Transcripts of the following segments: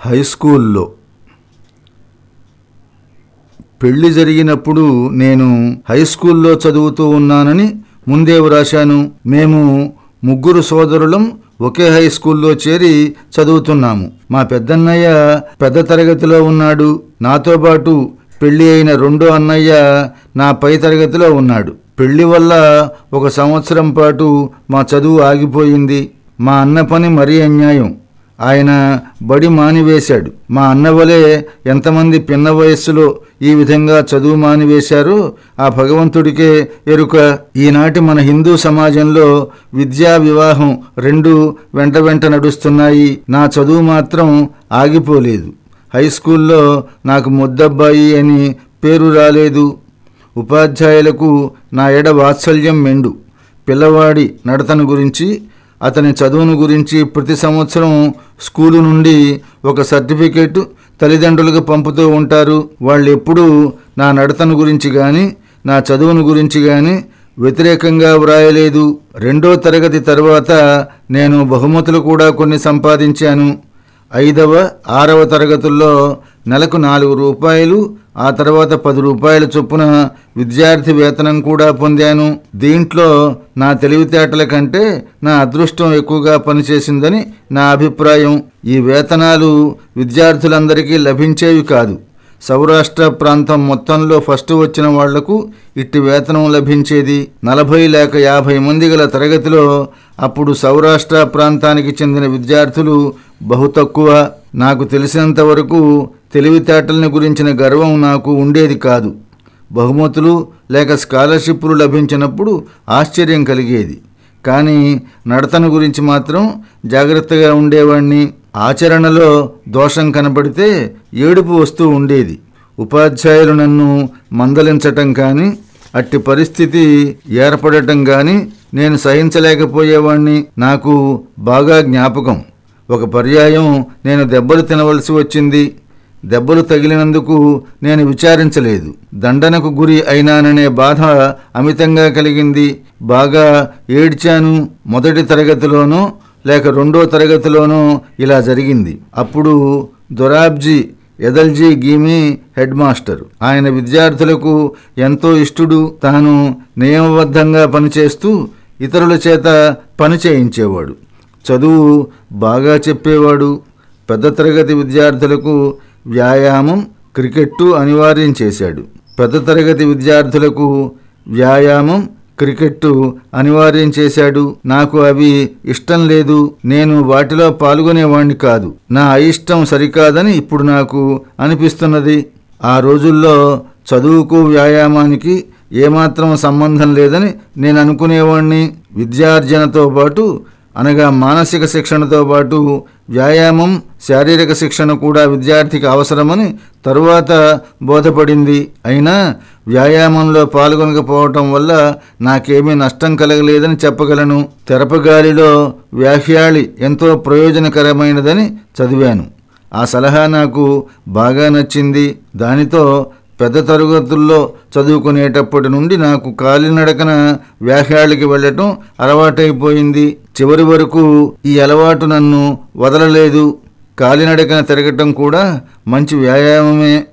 High స్కూల్లో. పెళ్ళి జరిగినప్పుడు నేను హై స్కూల్లో చదువుతూ ఉన్నానని ముందే వ్రాశాను మేము ముగ్గురు సోదరులం ఒకే హై స్కూల్లో చేరి చదువుతున్నాము. మా పెద్దన్నయ్య పెద్ద తరగతిలో ఉన్నాడు. నాతో పాటు పెళ్ళి అయిన రెండో అన్నయ్య నా పై తరగతిలో ఉన్నాడు. పెళ్ళి వల్ల ఒక సంవత్సరం పాటు మా చదువు ఆగిపోయింది. మా అన్న పని మరీ అన్యాయం. ఆయన బడి మానివేశాడు. మా అన్న వలె ఎంతమంది పిన్న వయస్సులో ఈ విధంగా చదువు మానివేశారో ఆ భగవంతుడికే ఎరుక. ఈనాటి మన హిందూ సమాజంలో విద్యా వివాహం రెండు వెంట వెంట నడుస్తున్నాయి. నా చదువు మాత్రం ఆగిపోలేదు. హై స్కూల్లో నాకు ముద్దబ్బాయి అని పేరు రాలేదు. ఉపాధ్యాయులకు నా ఎడ వాత్సల్యం మెండు. పిల్లవాడి నడతను గురించి అతని చదువును గురించి ప్రతి సంవత్సరం స్కూలు నుండి ఒక సర్టిఫికేట్ తల్లిదండ్రులకు పంపుతూ ఉంటారు. వాళ్ళు ఎప్పుడూ నా నడతను గురించి కానీ నా చదువును గురించి కానీ వ్యతిరేకంగా వ్రాయలేదు. రెండో తరగతి తర్వాత నేను బహుమతులు కూడా కొన్ని సంపాదించాను. ఐదవ ఆరవ తరగతుల్లో నెలకు నాలుగు రూపాయలు ఆ తర్వాత పది రూపాయల చొప్పున విద్యార్థి వేతనం కూడా పొందాను. దీంట్లో నా తెలివితేటల కంటే నా అదృష్టం ఎక్కువగా పనిచేసిందని నా అభిప్రాయం. ఈ వేతనాలు విద్యార్థులందరికీ లభించేవి కాదు. సౌరాష్ట్ర ప్రాంతం మొత్తంలో ఫస్ట్ వచ్చిన వాళ్ళకు ఇట్టి వేతనం లభించేది. నలభై లేక యాభై మంది గల తరగతిలో అప్పుడు సౌరాష్ట్ర ప్రాంతానికి చెందిన విద్యార్థులు బహు తక్కువ. నాకు తెలిసినంత వరకు తెలివితేటల్ని గురించిన గర్వం నాకు ఉండేది కాదు. బహుమతులు లేక స్కాలర్షిప్లు లభించినప్పుడు ఆశ్చర్యం కలిగేది. కానీ నడతను గురించి మాత్రం జాగ్రత్తగా ఉండేవాణ్ణి. ఆచరణలో దోషం కనబడితే ఏడుపు వస్తూ ఉండేది. ఉపాధ్యాయులు నన్ను మందలించటం కానీ అట్టి పరిస్థితి ఏర్పడటం కానీ నేను సహించలేకపోయేవాణ్ణి. నాకు బాగా జ్ఞాపకం. ఒక పర్యాయం నేను దెబ్బలు తినవలసి వచ్చింది. దెబ్బలు తగిలినందుకు నేను విచారించలేదు. దండనకు గురి అయినాననే బాధ అమితంగా కలిగింది. బాగా ఏడ్చాను మొదటి తరగతిలోనూ లేక రెండో తరగతిలోనూ ఇలా జరిగింది. అప్పుడు దొరాబ్జీ ఎదల్జీ గీమి హెడ్ మాస్టర్ ఆయన విద్యార్థులకు ఎంతో ఇష్టుడు. తాను నియమబద్ధంగా పనిచేస్తూ ఇతరుల చేత పని చేయించేవాడు. చదువు బాగా చెప్పేవాడు. పెద్ద తరగతి విద్యార్థులకు వ్యాయామం క్రికెట్టు అనివార్యం చేశాడు. పెద్ద తరగతి విద్యార్థులకు వ్యాయామం క్రికెట్టు అనివార్యం చేశాడు. నాకు అవి ఇష్టం లేదు. నేను వాటిలో పాల్గొనేవాణ్ణి కాదు. నా అయిష్టం సరికాదని ఇప్పుడు నాకు అనిపిస్తున్నది. ఆ రోజుల్లో చదువుకు వ్యాయామానికి ఏమాత్రం సంబంధం లేదని నేను అనుకునేవాణ్ణి. విద్యార్జనతో పాటు అనగా మానసిక శిక్షణతో పాటు వ్యాయామం శారీరక శిక్షణ కూడా విద్యార్థికి అవసరమని తరువాత బోధపడింది. అయినా వ్యాయామంలో పాల్గొనకపోవటం వల్ల నాకేమీ నష్టం కలగలేదని చెప్పగలను. తెరపగాలిలో వ్యాఖ్యాళి ఎంతో ప్రయోజనకరమైనదని చదివాను. ఆ సలహా నాకు బాగా నచ్చింది. దానితో పెద్ద తరగతుల్లో చదువుకునేటప్పటి నుండి నాకు కాలినడకన వ్యాఖ్యాళ్ళకి వెళ్ళటం అలవాటైపోయింది. చివరి వరకు ఈ అలవాటు నన్ను వదలలేదు. కాలినడకన తిరగటం కూడా మంచి వ్యాయామమే.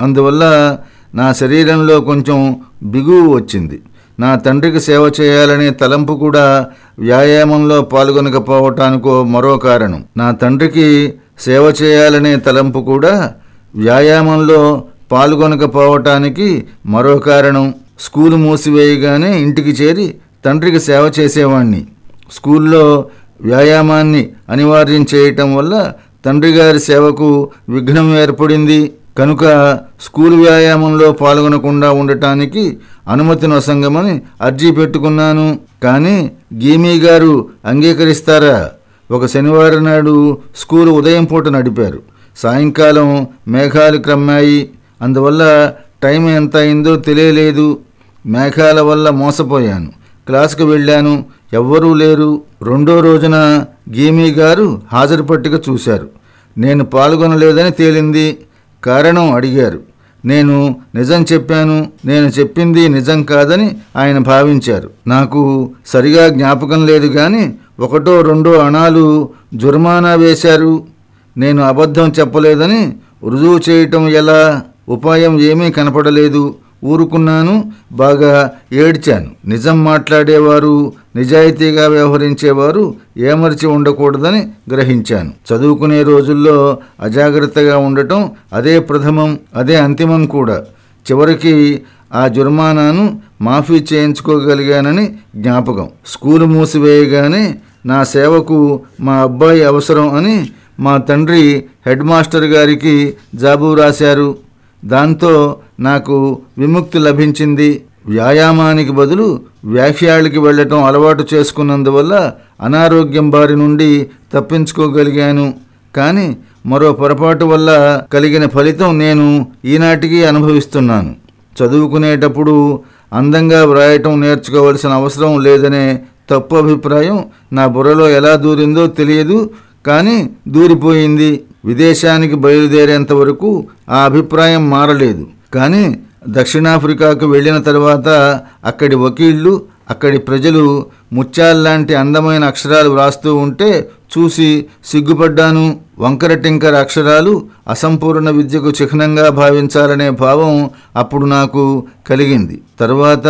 అందువల్ల నా శరీరంలో కొంచెం బిగువు వచ్చింది. నా తండ్రికి సేవ చేయాలనే తలంపు కూడా వ్యాయామంలో పాల్గొనకపోవటానికో మరో కారణం. నా తండ్రికి సేవ చేయాలనే తలంపు కూడా వ్యాయామంలో పాల్గొనకపోవటానికి మరో కారణం స్కూలు మూసివేయగానే ఇంటికి చేరి తండ్రికి సేవ చేసేవాణ్ణి. స్కూల్లో వ్యాయామాన్ని అనివార్యం చేయటం వల్ల తండ్రి గారి సేవకు విఘ్నం ఏర్పడింది. కనుక స్కూల్ వ్యాయామంలో పాల్గొనకుండా ఉండటానికి అనుమతి నొసంగమని అర్జీ పెట్టుకున్నాను. కానీ గీమీ గారు అంగీకరిస్తారా? ఒక శనివారం నాడు స్కూలు ఉదయం పూట నడిపారు. సాయంకాలం మేఘాలు క్రమ్మాయి అందువల్ల టైం ఎంత అయిందో తెలియలేదు. మేఘాల వల్ల మోసపోయాను. క్లాసుకు వెళ్ళాను. ఎవ్వరూ లేరు. రెండో రోజున గీమీ గారు హాజరు పట్టిక చూశారు. నేను పాల్గొనలేదని తేలింది. కారణం అడిగారు. నేను నిజం చెప్పాను. నేను చెప్పింది నిజం కాదని ఆయన భావించారు. నాకు సరిగా జ్ఞాపకం లేదు కానీ ఒకటో రెండో అణాలు జుర్మానా వేశారు. నేను అబద్ధం చెప్పలేదని రుజువు చేయటం ఎలా? ఉపాయం ఏమీ కనపడలేదు. ఊరుకున్నాను బాగా ఏడ్చాను. నిజం మాట్లాడేవారు నిజాయితీగా వ్యవహరించేవారు ఏమర్చి ఉండకూడదని గ్రహించాను. చదువుకునే రోజుల్లో అజాగ్రత్తగా ఉండటం అదే ప్రథమం అదే అంతిమం కూడా. చివరికి ఆ జుర్మానాను మాఫీ చేయించుకోగలిగానని జ్ఞాపకం. స్కూలు మూసివేయగానే నా సేవకు మా అబ్బాయి అవసరం అని మా తండ్రి హెడ్ మాస్టర్ గారికి జాబు రాశారు. దాంతో నాకు విముక్తి లభించింది. వ్యాయామానికి బదులు వ్యాఖ్యాలకి వెళ్ళటం అలవాటు చేసుకున్నందువల్ల అనారోగ్యం బారి నుండి తప్పించుకోగలిగాను. కానీ మరో పొరపాటు వల్ల కలిగిన ఫలితం నేను ఈనాటికి అనుభవిస్తున్నాను. చదువుకునేటప్పుడు అందంగా వ్రాయటం నేర్చుకోవలసిన అవసరం లేదనే తప్పు అభిప్రాయం నా బుర్రలో ఎలా దూరిందో తెలియదు కానీ దూరిపోయింది. విదేశానికి బయలుదేరేంత వరకు ఆ అభిప్రాయం మారలేదు. కానీ దక్షిణాఫ్రికాకు వెళ్ళిన తర్వాత అక్కడి వకీళ్ళు అక్కడి ప్రజలు ముత్యాల్లాంటి అందమైన అక్షరాలు వ్రాస్తూ ఉంటే చూసి సిగ్గుపడ్డాను. వంకర టింకర అక్షరాలు అసంపూర్ణ విద్యకు చిహ్నంగా భావించాలనే భావం అప్పుడు నాకు కలిగింది. తర్వాత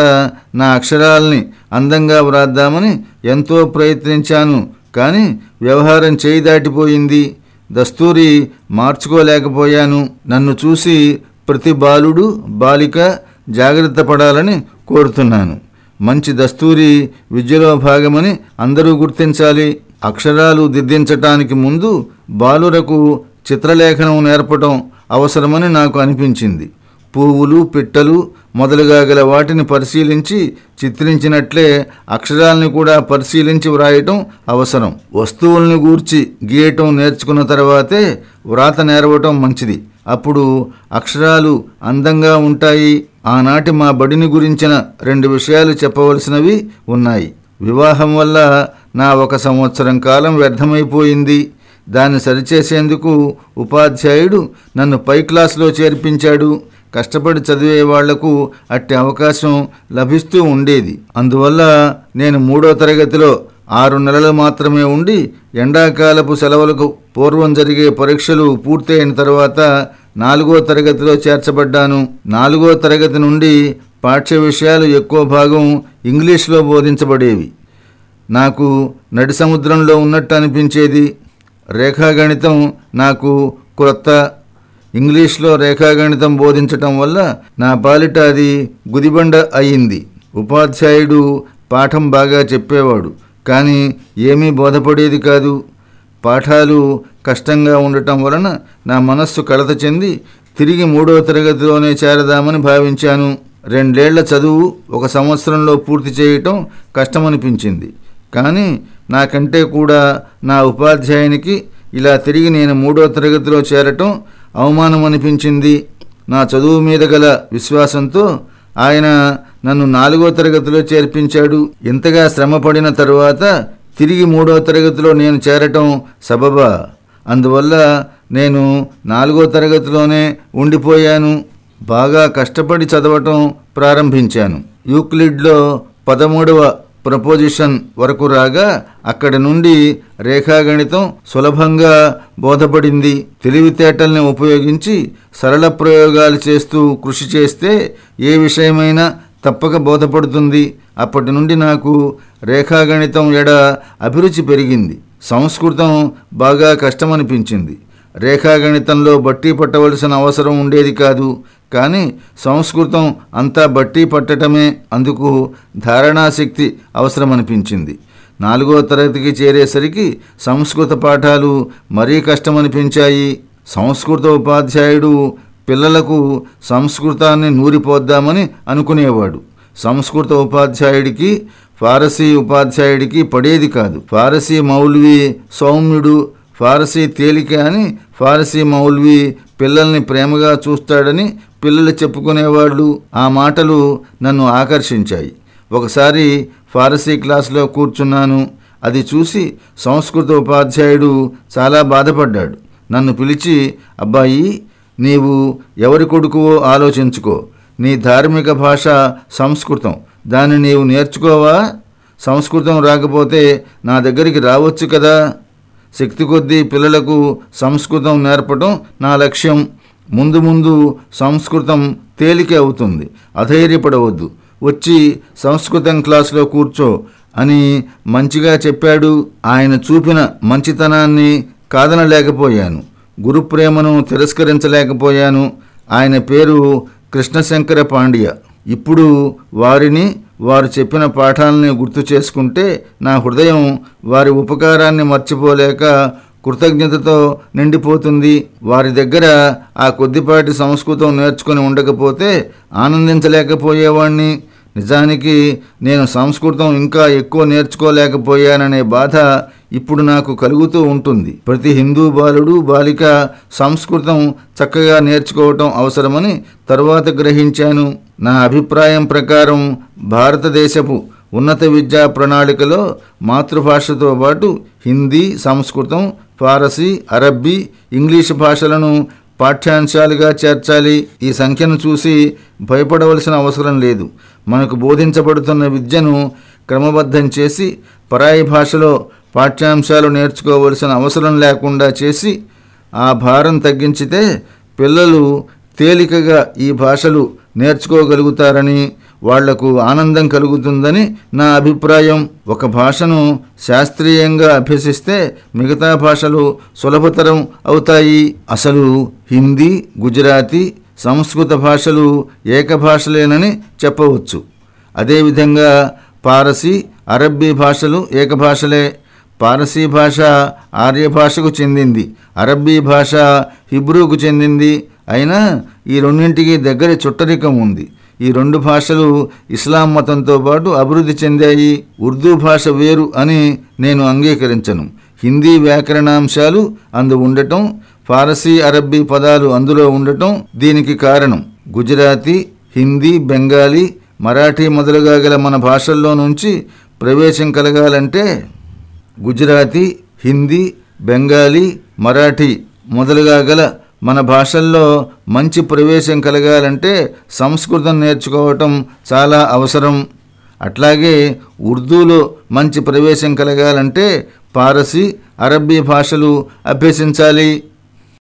నా అక్షరాల్ని అందంగా వ్రాద్దామని ఎంతో ప్రయత్నించాను. కానీ వ్యవహారం చేయి దాటిపోయింది. దస్తూరి మార్చుకోలేకపోయాను. నన్ను చూసి ప్రతి బాలుడు బాలిక జాగ్రత్త పడాలని కోరుతున్నాను. మంచి దస్తూరి విద్యలో భాగమని అందరూ గుర్తించాలి. అక్షరాలు దిద్దించటానికి ముందు బాలురకు చిత్రలేఖనం నేర్పటం అవసరమని నాకు అనిపించింది. పువ్వులు పిట్టలు మొదలుగా గల వాటిని పరిశీలించి చిత్రించినట్లే అక్షరాల్ని కూడా పరిశీలించి వ్రాయటం అవసరం. వస్తువుల్ని గూర్చి గీయటం నేర్చుకున్న తర్వాతే వ్రాత నేర్వటం మంచిది. అప్పుడు అక్షరాలు అందంగా ఉంటాయి. ఆనాటి మా బడిని గురించిన రెండు విషయాలు చెప్పవలసినవి ఉన్నాయి. వివాహం వల్ల నా ఒక సంవత్సరం కాలం వ్యర్థమైపోయింది. దాన్ని సరిచేసేందుకు ఉపాధ్యాయుడు నన్ను పై క్లాసులో చేర్పించాడు. కష్టపడి చదివే వాళ్ళకు అట్టి అవకాశం లభిస్తూ ఉండేది. అందువల్ల నేను మూడో తరగతిలో ఆరు నెలలు మాత్రమే ఉండి ఎండాకాలపు సెలవులకు పూర్వం జరిగే పరీక్షలు పూర్తయిన తర్వాత నాలుగో తరగతిలో చేర్చబడ్డాను. నాలుగో తరగతి నుండి పాఠ్య విషయాలు ఎక్కువ భాగం ఇంగ్లీష్లో బోధించబడేవి. నాకు నడి సముద్రంలో ఉన్నట్టు అనిపించేది. రేఖాగణితం నాకు క్రొత్త ఇంగ్లీష్లో రేఖాగణితం బోధించటం వల్ల నా పాలిట అది గుదిబండ అయింది. ఉపాధ్యాయుడు పాఠం బాగా చెప్పేవాడు కానీ ఏమీ బోధపడేది కాదు. పాఠాలు కష్టంగా ఉండటం వలన నా మనస్సు కలత చెంది తిరిగి మూడో తరగతిలోనే చేరదామని భావించాను. రెండేళ్ళ చదువు ఒక సంవత్సరంలో పూర్తి చేయటం కష్టమనిపించింది కానీ నాకంటే కూడా నా ఉపాధ్యాయునికి ఇలా తిరిగి నేను మూడో తరగతిలో చేరటం అవమానం అనిపించింది నా చదువు మీద గల విశ్వాసంతో ఆయన నన్ను నాలుగో తరగతిలో చేర్పించాడు. ఇంతగా శ్రమపడిన తరువాత తిరిగి మూడో తరగతిలో నేను చేరటం సబబా. అందువల్ల నేను నాలుగో తరగతిలోనే ఉండిపోయాను. బాగా కష్టపడి చదవటం ప్రారంభించాను. యూక్లిడ్లో పదమూడవ ప్రపోజిషన్ వరకు రాగా అక్కడి నుండి రేఖాగణితం సులభంగా బోధపడింది. తెలివితేటల్ని ఉపయోగించి సరళ ప్రయోగాలు చేస్తూ కృషి చేస్తే ఏ విషయమైనా తప్పక బోధపడుతుంది. అప్పటి నుండి నాకు రేఖాగణితం ఎడ అభిరుచి పెరిగింది. సంస్కృతం బాగా కష్టమనిపించింది. రేఖాగణితంలో బట్టి పట్టవలసిన అవసరం ఉండేది కాదు. కానీ సంస్కృతం అంతా బట్టి పట్టటమే అందుకు ధారణాశక్తి అవసరమనిపించింది. నాలుగో తరగతికి చేరేసరికి సంస్కృత పాఠాలు మరీ కష్టమనిపించాయి. సంస్కృత ఉపాధ్యాయుడు పిల్లలకు సంస్కృతాన్ని నూరిపోద్దామని అనుకునేవాడు. సంస్కృత ఉపాధ్యాయుడికి ఫారసీ ఉపాధ్యాయుడికి పడేది కాదు. ఫారసీ మౌల్వి సౌమ్యుడు ఫారసీ తేలిక అని ఫారసీ మౌల్వి పిల్లల్ని ప్రేమగా చూస్తాడని పిల్లలు చెప్పుకునేవాళ్ళు ఆ మాటలు నన్ను ఆకర్షించాయి. ఒకసారి ఫారసీ క్లాసులో కూర్చున్నాను. అది చూసి సంస్కృత ఉపాధ్యాయుడు చాలా బాధపడ్డాడు. నన్ను పిలిచి అబ్బాయి నీవు ఎవరి కొడుకువో ఆలోచించుకో. నీ ధార్మిక భాష సంస్కృతం. దాన్ని నీవు నేర్చుకోవా? సంస్కృతం రాకపోతే నా దగ్గరికి రావచ్చు కదా. శక్తి కొద్దీ పిల్లలకు సంస్కృతం నేర్పడం నా లక్ష్యం. ముందు ముందు సంస్కృతం తేలిక అవుతుంది. అధైర్యపడవద్దు. వచ్చి సంస్కృతం క్లాసులో కూర్చో అని మంచిగా చెప్పాడు. ఆయన చూపిన మంచితనాన్ని కాదనలేకపోయాను. గురుప్రేమను తిరస్కరించలేకపోయాను. ఆయన పేరు కృష్ణశంకర పాండ్య. ఇప్పుడు వారిని వారు చెప్పిన పాఠాలని గుర్తు చేసుకుంటే నా హృదయం వారి ఉపకారాన్ని మర్చిపోలేక కృతజ్ఞతతో నిండిపోతుంది. వారి దగ్గర ఆ కొద్దిపాటి సంస్కృతం నేర్చుకుని ఉండకపోతే ఆనందించలేకపోయేవాణ్ణి. నిజానికి నేను సంస్కృతం ఇంకా ఎక్కువ నేర్చుకోలేకపోయాననే బాధ ఇప్పుడు నాకు కలుగుతూ ఉంటుంది. ప్రతి హిందూ బాలుడు బాలిక సంస్కృతం చక్కగా నేర్చుకోవటం అవసరమని తరువాత గ్రహించాను. నా అభిప్రాయం ప్రకారం భారతదేశపు ఉన్నత విద్యా ప్రణాళికలో మాతృభాషతో పాటు హిందీ సంస్కృతం ఫారసీ అరబ్బీ ఇంగ్లీషు భాషలను పాఠ్యాంశాలుగా చేర్చాలి. ఈ సంఖ్యను చూసి భయపడవలసిన అవసరం లేదు. మనకు బోధించబడుతున్న విద్యను క్రమబద్ధం చేసి పరాయి భాషలో పాఠ్యాంశాలు నేర్చుకోవలసిన అవసరం లేకుండా చేసి ఆ భారం తగ్గించితే పిల్లలు తేలికగా ఈ భాషలు నేర్చుకోగలుగుతారని వాళ్ళకు ఆనందం కలుగుతుందని నా అభిప్రాయం. ఒక భాషను శాస్త్రీయంగా అభ్యసిస్తే మిగతా భాషలు సులభతరం అవుతాయి. అసలు హిందీ గుజరాతీ సంస్కృత భాషలు ఏకభాషలేనని చెప్పవచ్చు. అదేవిధంగా పారసీ అరబ్బీ భాషలు ఏకభాషలే పారసీ భాష ఆర్య భాషకు చెందింది. అరబ్బీ భాష హిబ్రూకు చెందింది. అయినా ఈ రెండింటికి దగ్గర చుట్టరికం ఉంది. ఈ రెండు భాషలు ఇస్లాం మతంతో పాటు అభివృద్ధి చెందాయి. ఉర్దూ భాష వేరు అని నేను అంగీకరించను. హిందీ వ్యాకరణాంశాలు అందు ఉండటం ఫారసీ అరబ్బీ పదాలు అందులో ఉండటం దీనికి కారణం. గుజరాతీ హిందీ బెంగాలీ మరాఠీ మొదలుగా గల మన భాషల్లో నుంచి ప్రవేశం కలగాలంటే గుజరాతీ హిందీ బెంగాలీ మరాఠీ మొదలుగా గల మన భాషల్లో మంచి ప్రవేశం కలగాలంటే సంస్కృతం నేర్చుకోవటం చాలా అవసరం. అట్లాగే ఉర్దూలో మంచి ప్రవేశం కలగాలంటే పారసీ అరబ్బీ భాషలు అభ్యసించాలి.